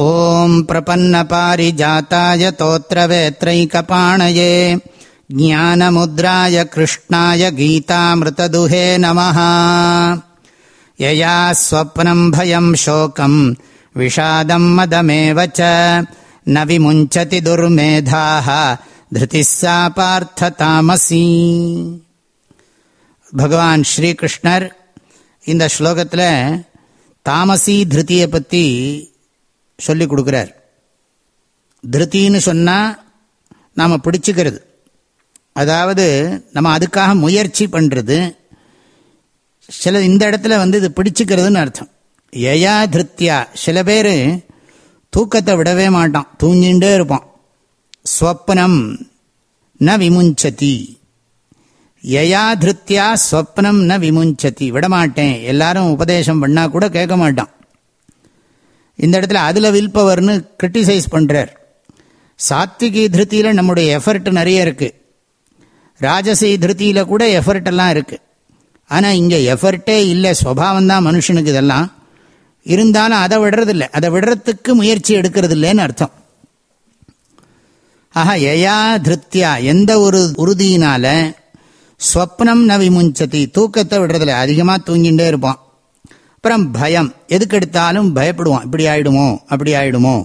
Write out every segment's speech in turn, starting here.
ॐ प्रपन्नपारिजाताय तोत्रवेत्रैकपाणये ज्ञानमुद्राय कृष्णाय गीतामृतदुहे नमः यया स्वप्नम् भयम् शोकम् विषादम् मदमेव च न विमुञ्चति दुर्मेधाः धृतिः सा पार्थतामसी பகவான் ஸ்ரீகிருஷ்ணர் இந்த ஸ்லோகத்தில் தாமசி திருத்தியை பற்றி சொல்லி கொடுக்குறார். திருத்தின்னு சொன்னால் நாம் பிடிச்சிக்கிறது. அதாவது நம்ம அதுக்காக முயற்சி பண்ணுறது சில இந்த இடத்துல வந்து இது பிடிச்சிக்கிறதுன்னு அர்த்தம். ஏயா திருத்தியா? சில பேர் தூக்கத்தை விடவே மாட்டான். தூங்கிண்டே இருப்பான். ஸ்வப்னம் ந விமுஞ்சதி. யயா திருத்தியா? ஸ்வப்னம் ந விமுஞ்சதி. விடமாட்டேன். எல்லாரும் உபதேசம் பண்ணால் கூட கேட்க மாட்டான். இந்த இடத்துல அதில் வில் பவர்னு கிரிட்டிசைஸ் பண்ணுறார் சாத்விகி திருத்தியில் நம்முடைய எஃபர்ட் நிறைய இருக்குது ராஜசி திருத்தியில் கூட எஃபர்ட் எல்லாம் இருக்குது ஆனால் இங்கே எஃபர்ட்டே இல்லை ஸ்வபாவம் மனுஷனுக்கு இதெல்லாம். இருந்தாலும் அதை விடுறதில்லை. அதை விடுறதுக்கு முயற்சி எடுக்கிறது இல்லைன்னு அர்த்தம். ஆஹா யயா திருத்தியா? எந்த ஒரு உறுதியினால ஸ்வப்னம் ந விமுஞ்சதி தூக்கத்தை விடுறதில்ல. அதிகமாக தூங்கிகிட்டே இருப்பான். அப்புறம் பயம். எதுக்கெடுத்தாலும் பயப்படுவோம் பயப்படுவான். இப்படி ஆயிடுமோ? அப்படி ஆயிடுமோ?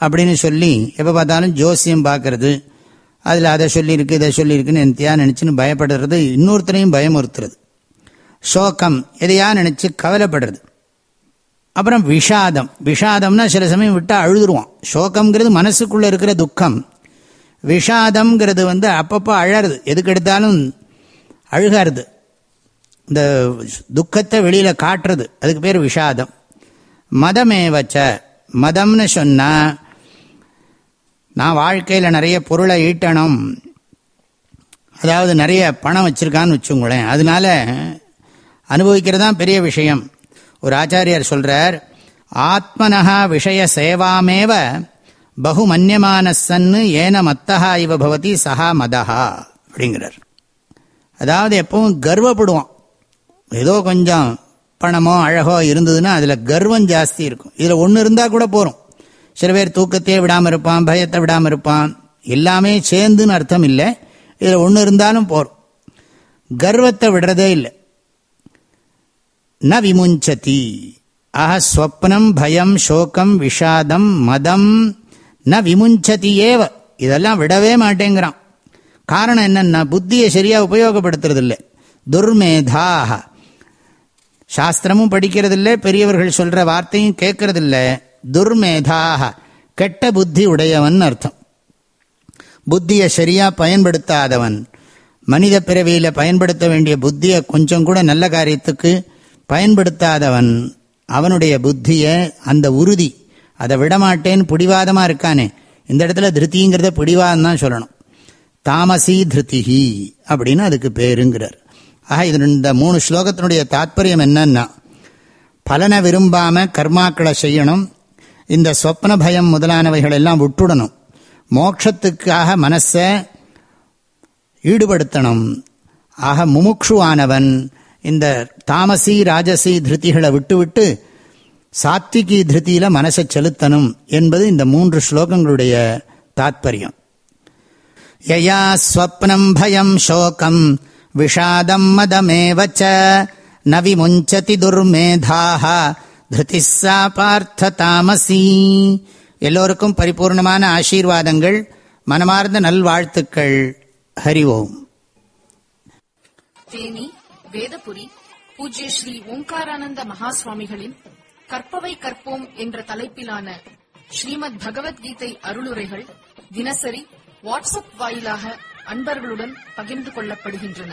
அப்படின்னு சொல்லி எப்போ பார்த்தாலும் ஜோசியம் பார்க்கறது. அதில் அதை சொல்லியிருக்கு இதை சொல்லியிருக்குன்னு எந்தியா நினச்சின்னு பயப்படுறது. இன்னொருத்தரையும் பயமுறுத்துறது. சோகம். எதையா நினச்சி கவலைப்படுறது. அப்புறம் விஷாதம். விஷாதம்னா சில சமயம் விட்டால் அழுதுருவான். சோகம்ங்கிறது மனசுக்குள்ளே இருக்கிற துக்கம். விஷாதம்ங்கிறது வந்து அப்பப்போ அழறது. எதுக்கு எடுத்தாலும் அழுகாருது. இந்த துக்கத்தை வெளியில் காட்டுறது. அதுக்கு பேர் விஷாதம். மதமேவச்ச மதம்னு சொன்னால் நான் வாழ்க்கையில் நிறைய பொருளை ஈட்டணும். அதாவது நிறைய பணம் வச்சுருக்கான்னு வச்சுங்களேன் அதனால அனுபவிக்கிறது தான் பெரிய விஷயம். ஒரு ஆச்சாரியார் சொல்கிறார் ஆத்மனஹா விஷய சேவாமேவ பகு மன்யமான சன்னு ஏன மத்தஹா இவ பவதி சஹா மதஹா. அப்படிங்கிறார். அதாவது எப்பவும் கர்வப்படுவான். ஏதோ கொஞ்சம் பணமோ அழகோ இருந்ததுன்னா அதில் கர்வம் ஜாஸ்தி இருக்கும். இதில் ஒன்று இருந்தால் கூட போகிறோம் சில பேர் தூக்கத்தையே விடாமல் இருப்பான் பயத்தை விடாமல் இருப்பான். எல்லாமே சேர்ந்துன்னு அர்த்தம் இல்லை. இதில் ஒன்று இருந்தாலும் போகிறோம் கர்வத்தை விடுறதே இல்லை. ந விமுஞ்சதி. ஆக ஸ்வப்னம் பயம் சோகம் விஷாதம் மதம். ந விமுஞ்சதி ஏவ. இதெல்லாம் விடவே மாட்டேங்கிறான். காரணம் என்னன்னா புத்தியை சரியாக உபயோகப்படுத்துறது இல்லை துர்மேதாக சாஸ்திரமும் படிக்கிறதில்ல பெரியவர்கள் சொல்கிற வார்த்தையும் கேட்கறதில்ல. துர்மேதாக கெட்ட புத்தி உடையவன் அர்த்தம். புத்தியை சரியாக பயன்படுத்தாதவன். மனித பிறவியில் பயன்படுத்த வேண்டிய புத்தியை கொஞ்சம் கூட நல்ல காரியத்துக்கு பயன்படுத்தாதவன். அவனுடைய புத்தியை அந்த உறுதி அதை விடமாட்டேன்னு பிடிவாதமாக இருக்கானே. இந்த இடத்துல திருத்திங்கிறத பிடிவாதம் தான் சொல்லணும். தாமசி திருத்திகி அப்படின்னு அதுக்கு பேருங்கிறார். ஆக இது இந்த மூணு ஸ்லோகத்தினுடைய தாத்பரியம் என்னன்னா பலனை விரும்பாமல் கர்மாக்களை செய்யணும் இந்த சொப்ன பயம் முதலானவைகள் எல்லாம் விட்டுடணும் மோட்சத்துக்காக மனசை ஈடுபடுத்தணும். ஆக முமுக்ஷுவானவன் இந்த தாமசி ராஜசி திருத்திகளை விட்டுவிட்டு சாத்விகி திருத்தியில் மனசை செலுத்தணும் என்பது இந்த மூன்று ஸ்லோகங்களுடைய தாத்பரியம். யயா ஸ்வப்னம் பயம் சோகம் விஷாதம் மதமேவச்ச நவிமுஞ்சதி துர்மேதாக திருதிஸ்ஸா பார்த்த தாமசி எல்லோருக்கும் பரிபூர்ணமான ஆசீர்வாதங்கள் மனமார்ந்த நல்வாழ்த்துக்கள். ஹரி ஓம். தேனி வேதபுரி பூஜ்ய ஸ்ரீ ஓங்காரானந்த மகாசுவாமிகளின் கற்பவை கற்போம் என்ற தலைப்பிலான ஸ்ரீமத் பகவத்கீதை அருளுரைகள் தினசரி வாட்ஸ்அப் வாயிலாக அன்பர்களுடன் பகிர்ந்து கொள்ளப்படுகின்றன.